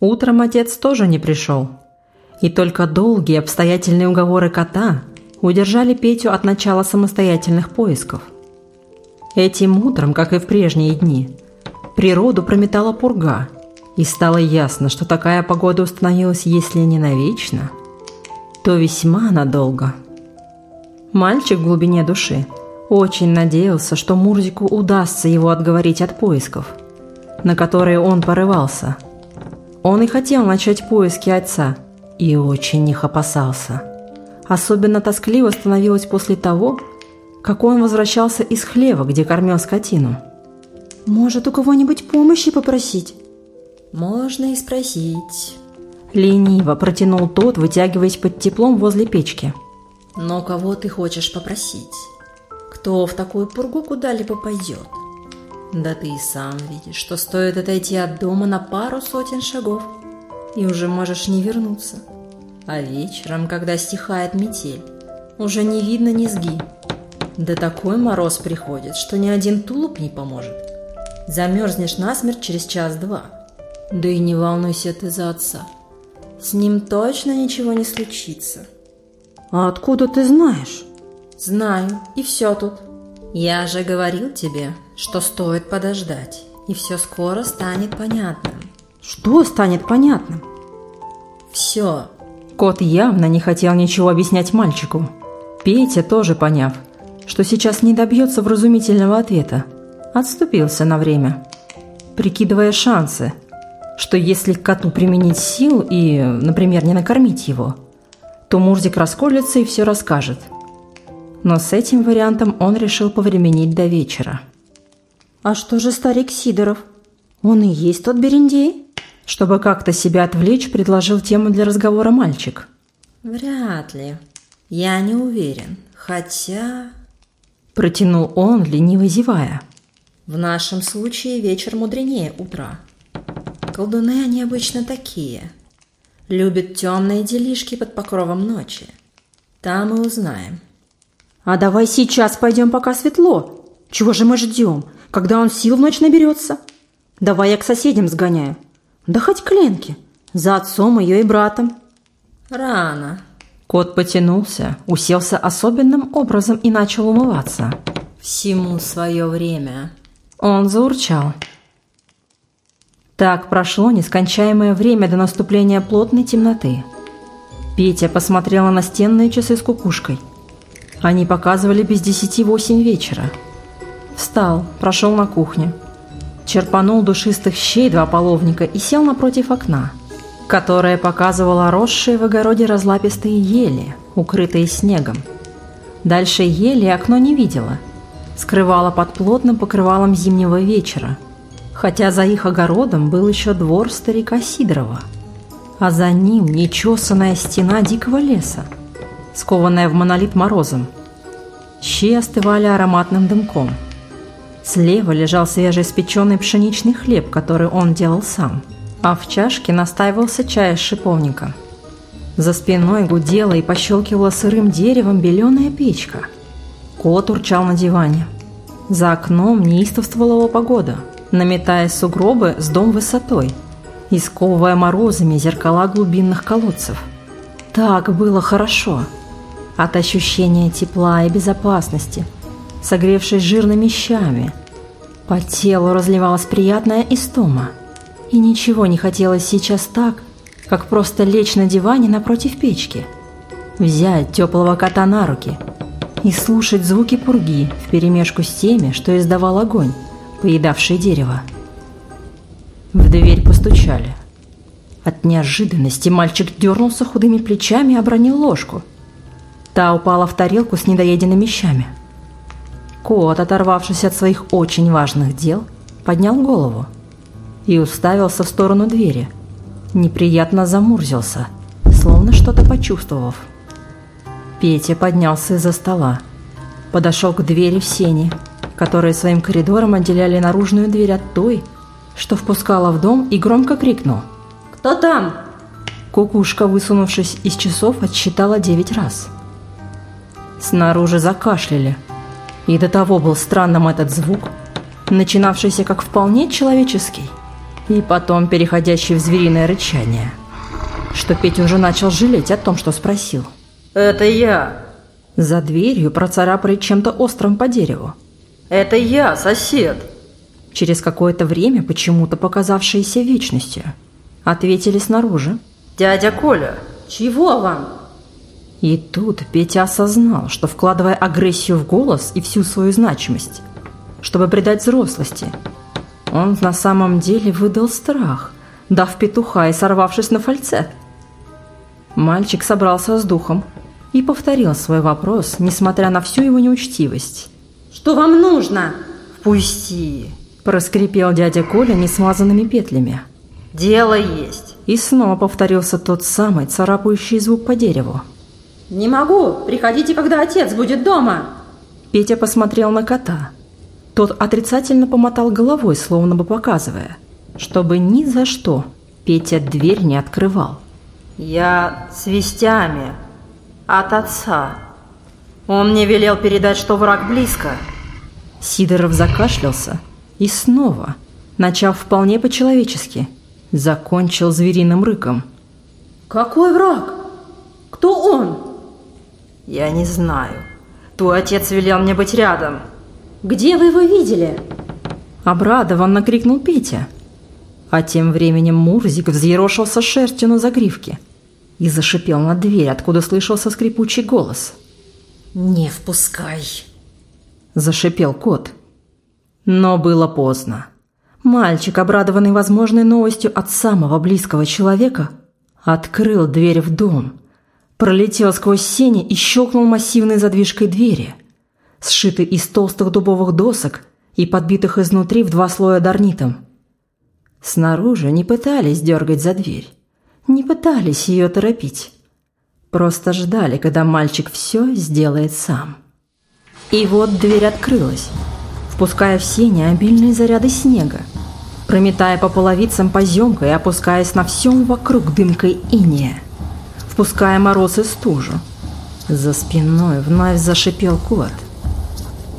Утром отец тоже не пришел. И только долгие обстоятельные уговоры кота удержали Петю от начала самостоятельных поисков. Этим утром, как и в прежние дни, природу прометала пурга, и стало ясно, что такая погода установилась, если не навечно, то весьма надолго. Мальчик в глубине души очень надеялся, что Мурзику удастся его отговорить от поисков, на которые он порывался. Он и хотел начать поиски отца, и очень их опасался. Особенно тоскливо становилось после того, как он возвращался из хлева, где кормил скотину. «Может, у кого-нибудь помощи попросить?» «Можно и спросить». Лениво протянул тот, вытягиваясь под теплом возле печки. «Но кого ты хочешь попросить? Кто в такую пургу куда-либо пойдет? Да ты и сам видишь, что стоит отойти от дома на пару сотен шагов, и уже можешь не вернуться. А вечером, когда стихает метель, уже не видно низги. Да такой мороз приходит, что ни один тулуп не поможет. Замерзнешь насмерть через час-два. Да и не волнуйся ты за отца. С ним точно ничего не случится. А откуда ты знаешь? Знаю, и все тут. Я же говорил тебе, что стоит подождать, и все скоро станет понятным. Что станет понятным? Все. Кот явно не хотел ничего объяснять мальчику. Петя, тоже поняв, что сейчас не добьется вразумительного ответа, отступился на время, прикидывая шансы – что если к коту применить сил и, например, не накормить его, то Мурзик расколется и все расскажет. Но с этим вариантом он решил повременить до вечера. «А что же старик Сидоров? Он и есть тот Берендей?» Чтобы как-то себя отвлечь, предложил тему для разговора мальчик. «Вряд ли. Я не уверен. Хотя...» Протянул он, лениво зевая. «В нашем случае вечер мудренее утра. Колдуны они обычно такие. Любят темные делишки под покровом ночи. Там и узнаем. А давай сейчас пойдем, пока светло. Чего же мы ждем, когда он сил в ночь наберется? Давай я к соседям сгоняю. Да хоть к Ленке. За отцом ее и братом. Рано. Кот потянулся, уселся особенным образом и начал умываться. Всему свое время. Он заурчал. Так прошло нескончаемое время до наступления плотной темноты. Петя посмотрела на стенные часы с кукушкой. Они показывали без десяти восемь вечера. Встал, прошел на кухню. Черпанул душистых щей два половника и сел напротив окна, которое показывало росшие в огороде разлапистые ели, укрытые снегом. Дальше ели окно не видела. Скрывало под плотным покрывалом зимнего вечера – хотя за их огородом был еще двор старика Сидорова, а за ним нечесанная стена дикого леса, скованная в монолит морозом. Щи остывали ароматным дымком. Слева лежал свежеиспеченный пшеничный хлеб, который он делал сам, а в чашке настаивался чай с шиповника. За спиной гудела и пощелкивала сырым деревом беленая печка. Кот урчал на диване. За окном неистовствовала погода – наметая сугробы с дом высотой и сковывая морозами зеркала глубинных колодцев. Так было хорошо. От ощущения тепла и безопасности, согревшись жирными щами, по телу разливалась приятная истома. И ничего не хотелось сейчас так, как просто лечь на диване напротив печки, взять теплого кота на руки и слушать звуки пурги вперемешку с теми, что издавал огонь, поедавшие дерево. В дверь постучали. От неожиданности мальчик дернулся худыми плечами и обронил ложку. Та упала в тарелку с недоеденными щами. Кот, оторвавшись от своих очень важных дел, поднял голову и уставился в сторону двери. Неприятно замурзился, словно что-то почувствовав. Петя поднялся из-за стола, подошел к двери в сене которые своим коридором отделяли наружную дверь от той, что впускала в дом, и громко крикнул. «Кто там?» Кукушка, высунувшись из часов, отсчитала девять раз. Снаружи закашляли, и до того был странным этот звук, начинавшийся как вполне человеческий, и потом переходящий в звериное рычание, что Петя уже начал жалеть о том, что спросил. «Это я!» За дверью процарапали чем-то острым по дереву. «Это я, сосед!» Через какое-то время, почему-то показавшееся вечностью, ответили снаружи. «Дядя Коля, чего вам?» И тут Петя осознал, что вкладывая агрессию в голос и всю свою значимость, чтобы придать взрослости, он на самом деле выдал страх, дав петуха и сорвавшись на фальцет. Мальчик собрался с духом и повторил свой вопрос, несмотря на всю его неучтивость. «Что вам нужно?» «Впусти!» – проскрипел дядя Коля несмазанными петлями. «Дело есть!» И снова повторился тот самый царапающий звук по дереву. «Не могу! Приходите, когда отец будет дома!» Петя посмотрел на кота. Тот отрицательно помотал головой, словно бы показывая, чтобы ни за что Петя дверь не открывал. «Я с вестями от отца. Он мне велел передать, что враг близко». Сидоров закашлялся и снова, начав вполне по-человечески, закончил звериным рыком. «Какой враг? Кто он?» Я не знаю. Твой отец велел мне быть рядом. Где вы его видели? Обрадованно крикнул Петя. А тем временем Мурзик взъерошился шерстью на загривке и зашипел на дверь, откуда слышался скрипучий голос. «Не впускай!» Зашипел кот. Но было поздно. Мальчик, обрадованный возможной новостью от самого близкого человека, открыл дверь в дом – пролетел сквозь сени и щелкнул массивной задвижкой двери, сшитой из толстых дубовых досок и подбитых изнутри в два слоя дарнитом. Снаружи не пытались дергать за дверь, не пытались ее торопить. Просто ждали, когда мальчик все сделает сам. И вот дверь открылась, впуская в сени обильные заряды снега, прометая по половицам поземкой и опускаясь на всем вокруг дымкой иния впуская мороз и стужу. За спиной вновь зашипел кот.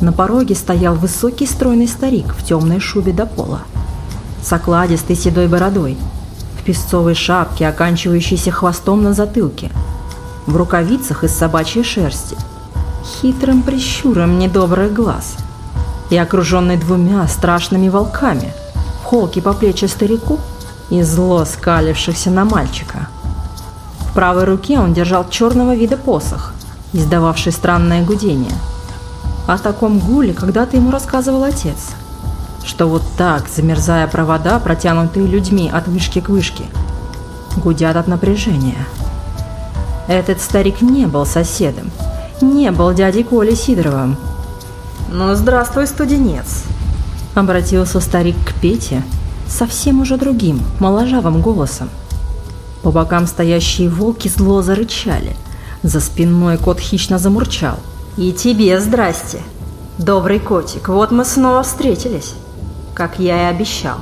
На пороге стоял высокий стройный старик в темной шубе до пола, с окладистой седой бородой, в песцовой шапке, оканчивающейся хвостом на затылке, в рукавицах из собачьей шерсти, хитрым прищуром недобрых глаз и окруженный двумя страшными волками, в холке по плечи старику и зло скалившихся на мальчика – правой руке он держал черного вида посох, издававший странное гудение. О таком гуле когда-то ему рассказывал отец, что вот так, замерзая провода, протянутые людьми от вышки к вышке, гудят от напряжения. Этот старик не был соседом, не был дядей Колей Сидоровым. «Ну, здравствуй, студенец!» Обратился старик к Пете совсем уже другим, моложавым голосом. По бокам стоящие волки зло зарычали. За спиной кот хищно замурчал. «И тебе здрасте, добрый котик, вот мы снова встретились, как я и обещал».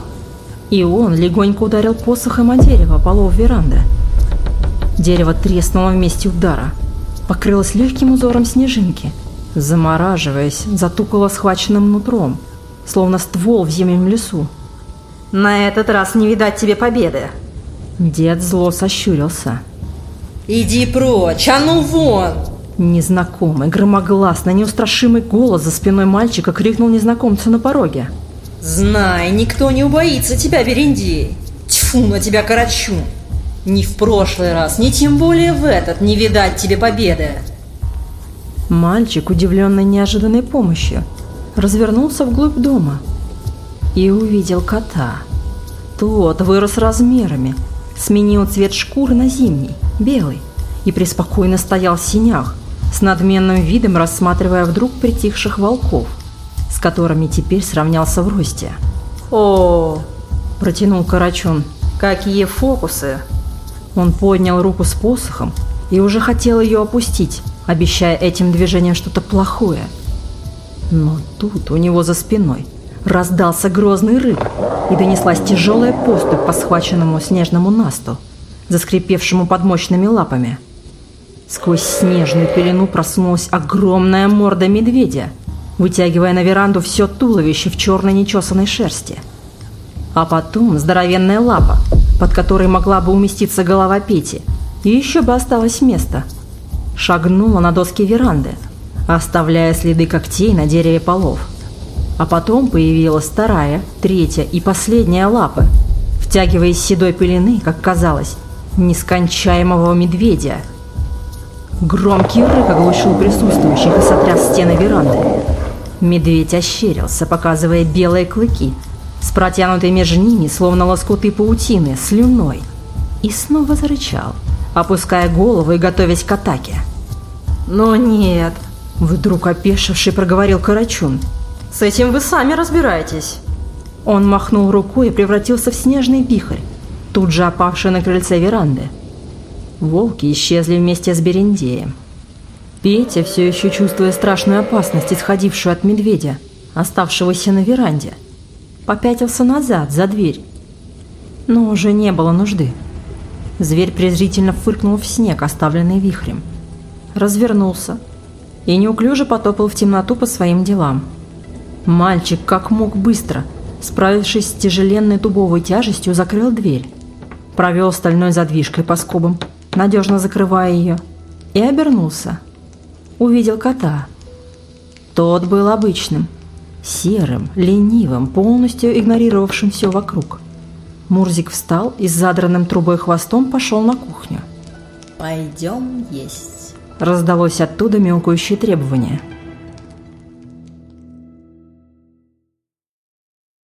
И он легонько ударил посохом о дерево полов веранды. Дерево треснуло вместе удара, покрылось легким узором снежинки, замораживаясь, затукало схваченным нутром, словно ствол в зимнем лесу. «На этот раз не видать тебе победы!» Дед зло сощурился. «Иди прочь, а ну вон!» Незнакомый, громогласный, неустрашимый голос за спиной мальчика крикнул незнакомцу на пороге. «Знай, никто не убоится тебя, Берендей! Тьфу на тебя, Карачу! Ни в прошлый раз, ни тем более в этот не видать тебе победы!» Мальчик, удивленный неожиданной помощью, развернулся вглубь дома и увидел кота. Тот вырос размерами, сменил цвет шкуры на зимний, белый, и преспокойно стоял в синях, с надменным видом рассматривая вдруг притихших волков, с которыми теперь сравнялся в росте. «О!» – протянул Карачун. «Какие фокусы!» Он поднял руку с посохом и уже хотел ее опустить, обещая этим движением что-то плохое. Но тут у него за спиной раздался грозный рык, и донеслась тяжелая поступь по схваченному снежному насту, заскрипевшему под мощными лапами. Сквозь снежную пелену просунулась огромная морда медведя, вытягивая на веранду все туловище в черной нечесанной шерсти. а потом здоровенная лапа, под которой могла бы уместиться голова Пети, и еще бы осталось место. Шагнула на доски веранды, оставляя следы когтей на дереве полов. А потом появилась вторая, третья и последняя лапы, втягивая из седой пелены, как казалось, нескончаемого медведя. Громкий рык оглушил присутствующих и сотряс стены веранды. Медведь ощерился, показывая белые клыки, с протянутой между ними, словно лоскуты паутины, слюной, и снова зарычал, опуская голову и готовясь к атаке. «Но нет!» – вдруг опешивший проговорил Карачун. «С этим вы сами разбираетесь!» Он махнул рукой и превратился в снежный вихрь, тут же опавший на крыльце веранды. Волки исчезли вместе с Берендеем. Петя, все еще чувствуя страшную опасность, исходившую от медведя, оставшегося на веранде, попятился назад, за дверь. Но уже не было нужды. Зверь презрительно фыркнул в снег, оставленный вихрем. Развернулся и неуклюже потопал в темноту по своим делам. Мальчик как мог быстро, справившись с тяжеленной дубовой тяжестью, закрыл дверь, провел стальной задвижкой по скобам, надежно закрывая ее, и обернулся. Увидел кота. Тот был обычным, серым, ленивым, полностью игнорировавшим все вокруг. Мурзик встал и с задранным трубой хвостом пошел на кухню. «Пойдем есть», — раздалось оттуда мяукающее требование —